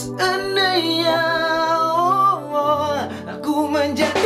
Seandainya oh, oh, aku menjadi